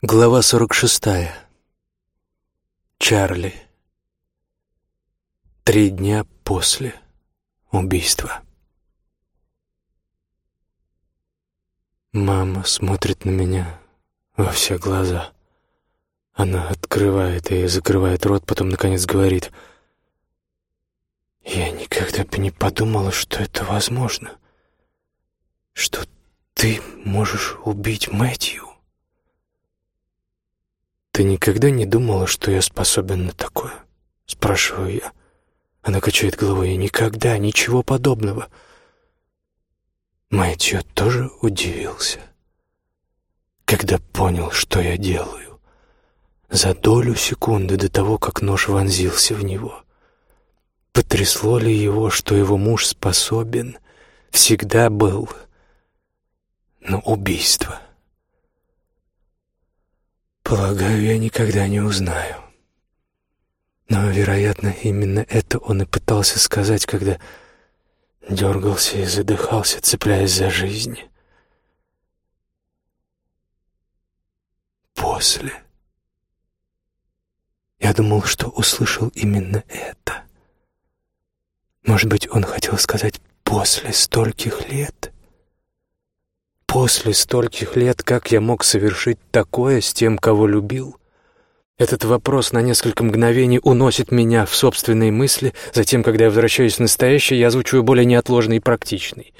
Глава 46. Чарли. Три дня после убийства. Мама смотрит на меня во все глаза. Она открывает и закрывает рот, потом, наконец, говорит. «Я никогда бы не подумала, что это возможно. Что ты можешь убить Мэтью». «Ты никогда не думала, что я способен на такое?» — спрашиваю я. Она качает головой. «Я никогда, ничего подобного». Мэтью тоже удивился, когда понял, что я делаю. За долю секунды до того, как нож вонзился в него. Потрясло ли его, что его муж способен, всегда был на убийство? Полагаю, я никогда не узнаю. Но, вероятно, именно это он и пытался сказать, когда дергался и задыхался, цепляясь за жизнь. После. Я думал, что услышал именно это. Может быть, он хотел сказать «после стольких лет»? После стольких лет как я мог совершить такое с тем, кого любил? Этот вопрос на несколько мгновений уносит меня в собственные мысли, затем, когда я возвращаюсь в настоящее, я озвучиваю более неотложный и практичный.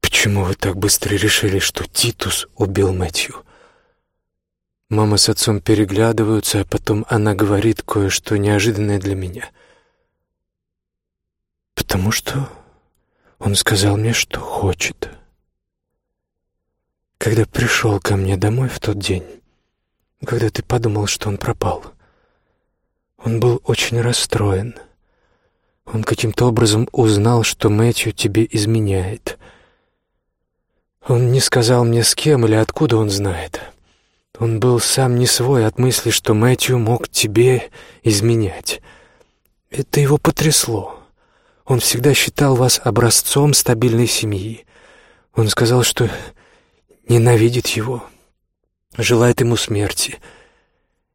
«Почему вы так быстро решили, что Титус убил Мэтью?» Мама с отцом переглядываются, а потом она говорит кое-что неожиданное для меня. «Потому что он сказал мне, что хочет» когда пришел ко мне домой в тот день, когда ты подумал, что он пропал. Он был очень расстроен. Он каким-то образом узнал, что Мэтью тебе изменяет. Он не сказал мне, с кем или откуда он знает. Он был сам не свой от мысли, что Мэтью мог тебе изменять. Это его потрясло. Он всегда считал вас образцом стабильной семьи. Он сказал, что ненавидит его, желает ему смерти.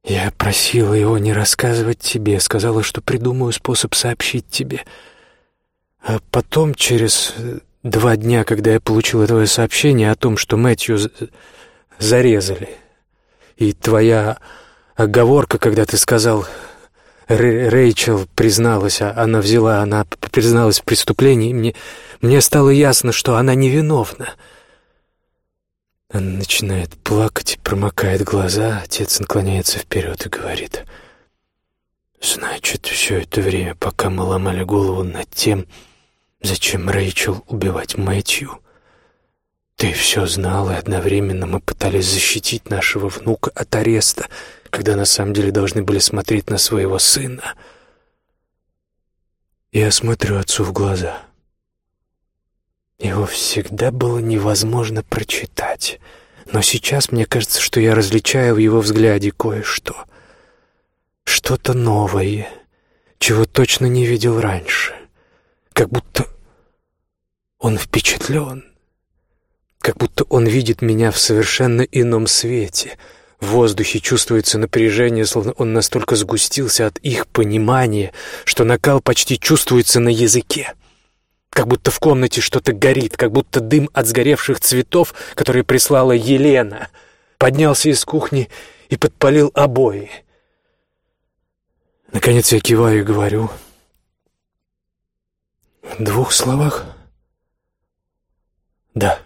Я просила его не рассказывать тебе, сказала, что придумаю способ сообщить тебе. А потом, через два дня, когда я получил твое сообщение о том, что Мэтью зарезали, и твоя оговорка, когда ты сказал... Рэйчел призналась, а она взяла, она призналась в преступлении, мне, мне стало ясно, что она невиновна. Она начинает плакать промокает глаза. Отец наклоняется вперед и говорит. «Значит, все это время, пока мы ломали голову над тем, зачем Рэйчел убивать Мэтью, ты все знал, и одновременно мы пытались защитить нашего внука от ареста, когда на самом деле должны были смотреть на своего сына». Я смотрю отцу в глаза — его всегда было невозможно прочитать. Но сейчас мне кажется, что я различаю в его взгляде кое-что. Что-то новое, чего точно не видел раньше. Как будто он впечатлен. Как будто он видит меня в совершенно ином свете. В воздухе чувствуется напряжение, словно он настолько сгустился от их понимания, что накал почти чувствуется на языке. Как будто в комнате что-то горит, как будто дым от сгоревших цветов, которые прислала Елена, поднялся из кухни и подпалил обои. Наконец я киваю и говорю. В двух словах? Да.